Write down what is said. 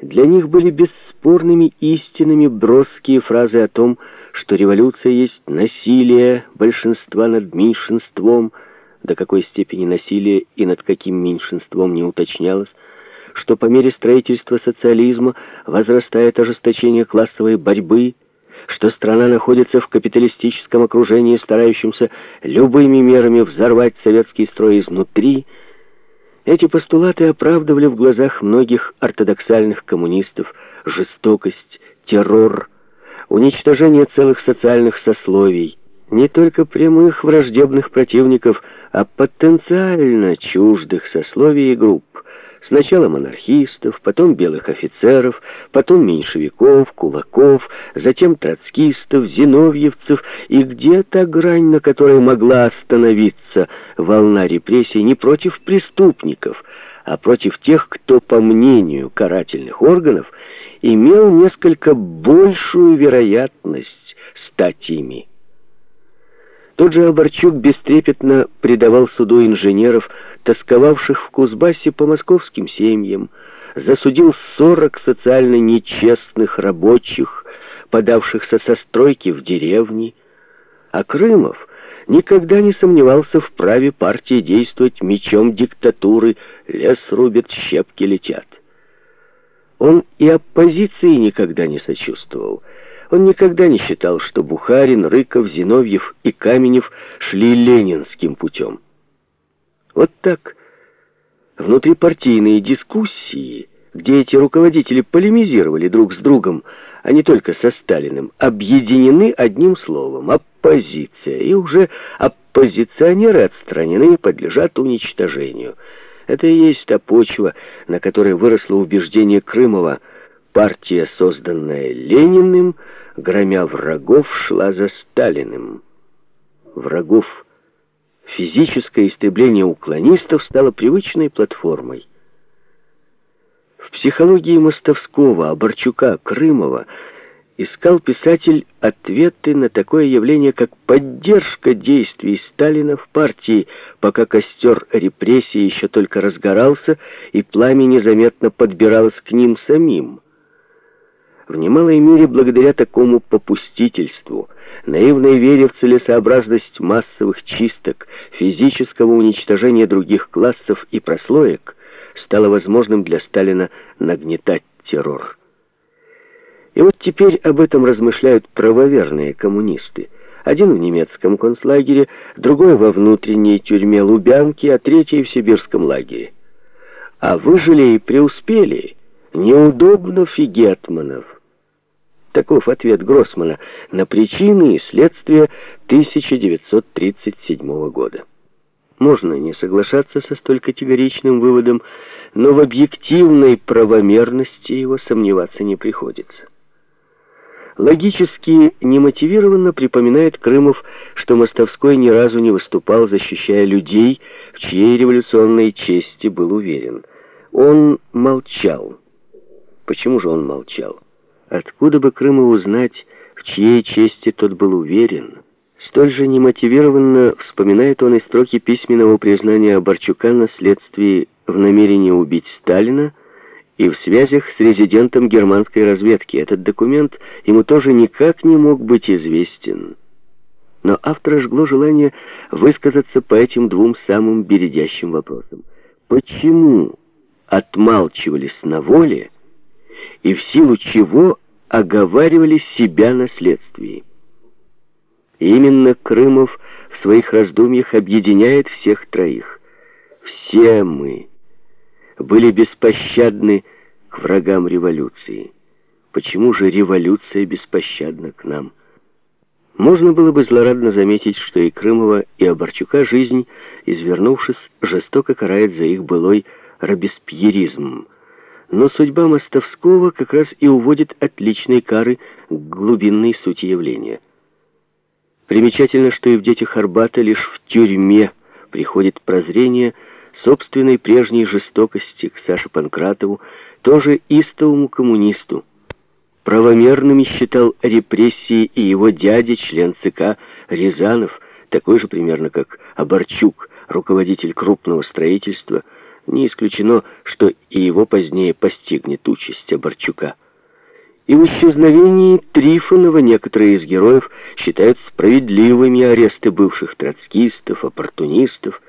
Для них были бесспорными истинными броские фразы о том, что революция есть насилие большинства над меньшинством, до какой степени насилие и над каким меньшинством не уточнялось, что по мере строительства социализма возрастает ожесточение классовой борьбы, что страна находится в капиталистическом окружении, старающемся любыми мерами взорвать советский строй изнутри. Эти постулаты оправдывали в глазах многих ортодоксальных коммунистов жестокость, террор, уничтожение целых социальных сословий, не только прямых враждебных противников, а потенциально чуждых сословий и групп. Сначала монархистов, потом белых офицеров, потом меньшевиков, кулаков, затем троцкистов, зиновьевцев, и где-то грань, на которой могла остановиться волна репрессий не против преступников, а против тех, кто, по мнению карательных органов, имел несколько большую вероятность стать ими. Тот же Оборчук бестрепетно предавал суду инженеров, тосковавших в Кузбассе по московским семьям, засудил 40 социально нечестных рабочих, подавшихся со стройки в деревни, а Крымов никогда не сомневался в праве партии действовать мечом диктатуры, лес рубят, щепки летят. Он и оппозиции никогда не сочувствовал. Он никогда не считал, что Бухарин, Рыков, Зиновьев и Каменев шли ленинским путем. Вот так внутрипартийные дискуссии, где эти руководители полемизировали друг с другом, а не только со Сталиным, объединены одним словом — оппозиция, и уже оппозиционеры отстранены и подлежат уничтожению. Это и есть та почва, на которой выросло убеждение Крымова. Партия, созданная Лениным, громя врагов, шла за Сталиным. Врагов физическое истребление уклонистов стало привычной платформой. В психологии Мостовского, Оборчука, Крымова искал писатель ответы на такое явление, как поддержка действий Сталина в партии, пока костер репрессий еще только разгорался, и пламя незаметно подбиралось к ним самим. В немалой мере благодаря такому попустительству, наивной вере в целесообразность массовых чисток, физического уничтожения других классов и прослоек, стало возможным для Сталина нагнетать террор. И вот теперь об этом размышляют правоверные коммунисты. Один в немецком концлагере, другой во внутренней тюрьме Лубянки, а третий в сибирском лагере. А выжили и преуспели неудобно фигетманов. Таков ответ Гроссмана на причины и следствия 1937 года. Можно не соглашаться со столь категоричным выводом, но в объективной правомерности его сомневаться не приходится. Логически немотивированно припоминает Крымов, что Мостовской ни разу не выступал, защищая людей, в чьей революционной чести был уверен. Он молчал. Почему же он молчал? Откуда бы Крыму узнать, в чьей чести тот был уверен? Столь же немотивированно вспоминает он и строки письменного признания Борчука на следствии в намерении убить Сталина и в связях с резидентом германской разведки. Этот документ ему тоже никак не мог быть известен. Но автора жгло желание высказаться по этим двум самым бередящим вопросам. Почему отмалчивались на воле, и в силу чего оговаривали себя на следствии. именно Крымов в своих раздумьях объединяет всех троих. Все мы были беспощадны к врагам революции. Почему же революция беспощадна к нам? Можно было бы злорадно заметить, что и Крымова, и Оборчука жизнь, извернувшись, жестоко карает за их былой робеспьеризм – но судьба Мостовского как раз и уводит от личной кары к глубинной сути явления. Примечательно, что и в «Детях Арбата» лишь в тюрьме приходит прозрение собственной прежней жестокости к Саше Панкратову, тоже истовому коммунисту. Правомерными считал репрессии и его дядя, член ЦК Рязанов, такой же примерно как Оборчук, руководитель крупного строительства, Не исключено, что и его позднее постигнет участь Оборчука. И в исчезновении Трифонова некоторые из героев считают справедливыми аресты бывших троцкистов, оппортунистов,